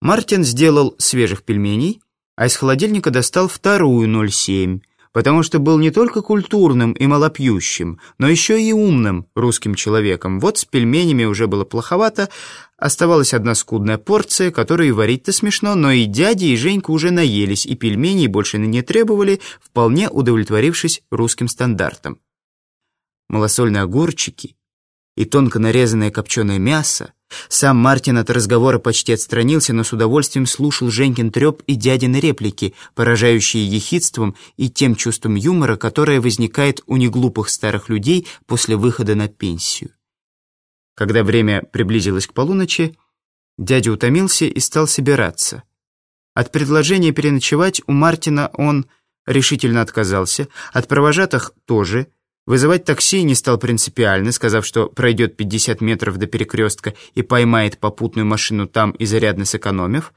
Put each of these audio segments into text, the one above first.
Мартин сделал свежих пельменей, а из холодильника достал вторую 0,7, потому что был не только культурным и малопьющим, но еще и умным русским человеком. Вот с пельменями уже было плоховато, оставалась одна скудная порция, которую варить-то смешно, но и дядя, и Женька уже наелись, и пельменей больше не требовали, вполне удовлетворившись русским стандартам. Малосольные огурчики и тонко нарезанное копченое мясо, сам Мартин от разговора почти отстранился, но с удовольствием слушал Женькин треп и дядины реплики, поражающие ехидством и тем чувством юмора, которое возникает у неглупых старых людей после выхода на пенсию. Когда время приблизилось к полуночи, дядя утомился и стал собираться. От предложения переночевать у Мартина он решительно отказался, от провожатых тоже – Вызывать такси не стал принципиально, сказав, что пройдет 50 метров до перекрестка и поймает попутную машину там, изрядно сэкономив.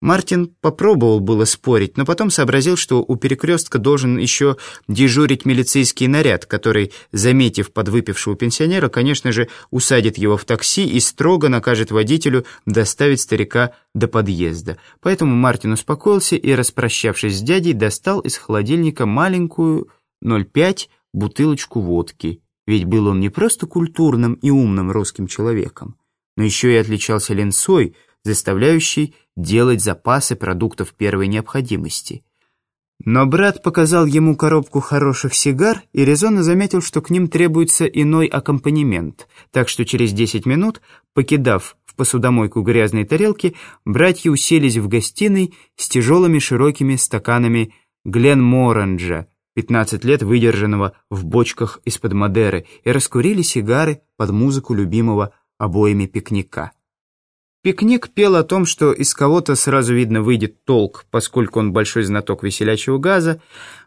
Мартин попробовал было спорить, но потом сообразил, что у перекрестка должен еще дежурить милицейский наряд, который, заметив подвыпившего пенсионера, конечно же, усадит его в такси и строго накажет водителю доставить старика до подъезда. Поэтому Мартин успокоился и, распрощавшись с дядей, достал из холодильника маленькую 0,5 бутылочку водки, ведь был он не просто культурным и умным русским человеком, но еще и отличался ленцой, заставляющей делать запасы продуктов первой необходимости. Но брат показал ему коробку хороших сигар и резонно заметил, что к ним требуется иной аккомпанемент, так что через 10 минут, покидав в посудомойку грязные тарелки, братья уселись в гостиной с тяжелыми широкими стаканами Глен Моранджа, 15 лет выдержанного в бочках из-под Мадеры, и раскурили сигары под музыку любимого обоими пикника. Пикник пел о том, что из кого-то сразу видно выйдет толк, поскольку он большой знаток веселячего газа.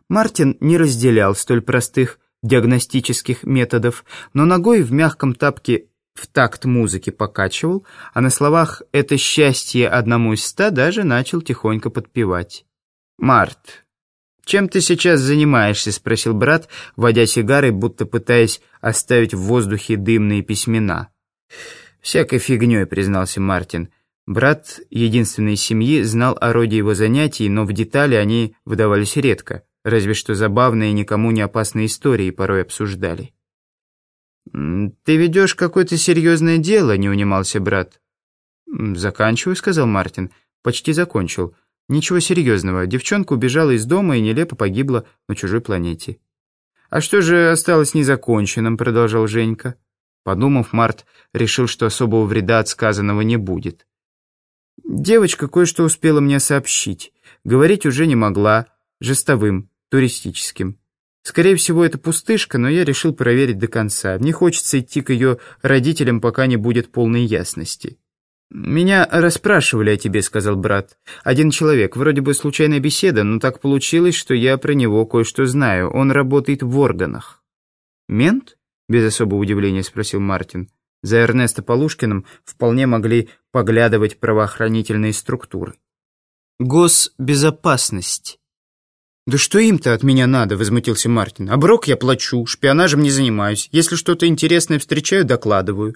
Мартин не разделял столь простых диагностических методов, но ногой в мягком тапке в такт музыки покачивал, а на словах «это счастье одному из ста» даже начал тихонько подпевать. «Март, «Чем ты сейчас занимаешься?» — спросил брат, водя сигарой, будто пытаясь оставить в воздухе дымные письмена. «Всякой фигней», — признался Мартин. Брат единственной семьи знал о роде его занятий, но в детали они выдавались редко, разве что забавные никому не опасные истории порой обсуждали. «Ты ведешь какое-то серьезное дело», — не унимался брат. «Заканчиваю», — сказал Мартин. «Почти закончил». Ничего серьезного. Девчонка убежала из дома и нелепо погибла на чужой планете. «А что же осталось незаконченным?» — продолжал Женька. Подумав, Март решил, что особого вреда от сказанного не будет. «Девочка кое-что успела мне сообщить. Говорить уже не могла. Жестовым, туристическим. Скорее всего, это пустышка, но я решил проверить до конца. Не хочется идти к ее родителям, пока не будет полной ясности». «Меня расспрашивали о тебе», — сказал брат. «Один человек, вроде бы случайная беседа, но так получилось, что я про него кое-что знаю. Он работает в органах». «Мент?» — без особого удивления спросил Мартин. За Эрнеста Полушкиным вполне могли поглядывать правоохранительные структуры. «Госбезопасность». «Да что им-то от меня надо?» — возмутился Мартин. «Оброк я плачу, шпионажем не занимаюсь. Если что-то интересное встречаю, докладываю».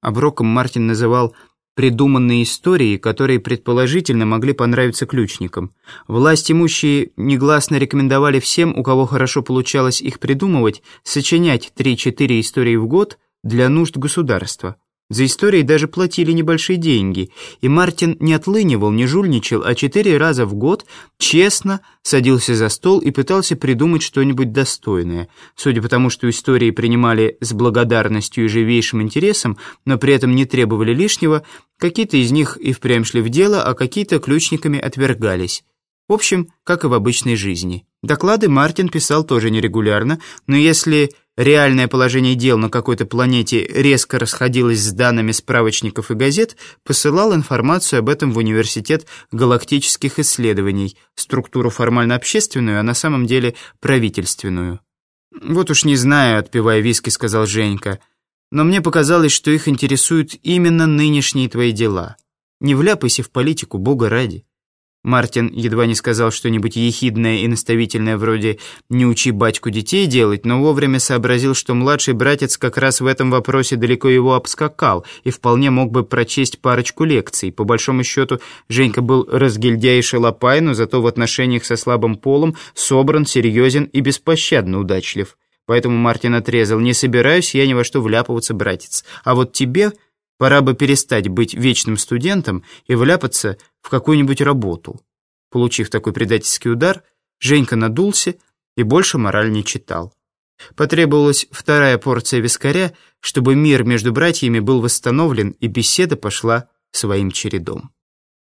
Оброком Мартин называл придуманные истории, которые предположительно могли понравиться ключникам. Власть имущие негласно рекомендовали всем, у кого хорошо получалось их придумывать, сочинять 3-4 истории в год для нужд государства. За истории даже платили небольшие деньги, и Мартин не отлынивал, не жульничал, а четыре раза в год честно садился за стол и пытался придумать что-нибудь достойное. Судя по тому, что истории принимали с благодарностью и живейшим интересом, но при этом не требовали лишнего, какие-то из них и впрямь шли в дело, а какие-то ключниками отвергались. В общем, как и в обычной жизни. Доклады Мартин писал тоже нерегулярно, но если реальное положение дел на какой-то планете резко расходилось с данными справочников и газет, посылал информацию об этом в Университет галактических исследований, структуру формально общественную, а на самом деле правительственную. «Вот уж не знаю», — отпивая виски, сказал Женька, «но мне показалось, что их интересуют именно нынешние твои дела. Не вляпайся в политику, бога ради». Мартин едва не сказал что-нибудь ехидное и наставительное вроде «не учи батьку детей делать», но вовремя сообразил, что младший братец как раз в этом вопросе далеко его обскакал и вполне мог бы прочесть парочку лекций. По большому счету, Женька был разгильдяй и шалопай, но зато в отношениях со слабым полом собран, серьезен и беспощадно удачлив. Поэтому Мартин отрезал «не собираюсь я ни во что вляпываться, братец, а вот тебе...» Пора бы перестать быть вечным студентом и вляпаться в какую-нибудь работу. Получив такой предательский удар, Женька надулся и больше мораль не читал. Потребовалась вторая порция вискаря, чтобы мир между братьями был восстановлен и беседа пошла своим чередом.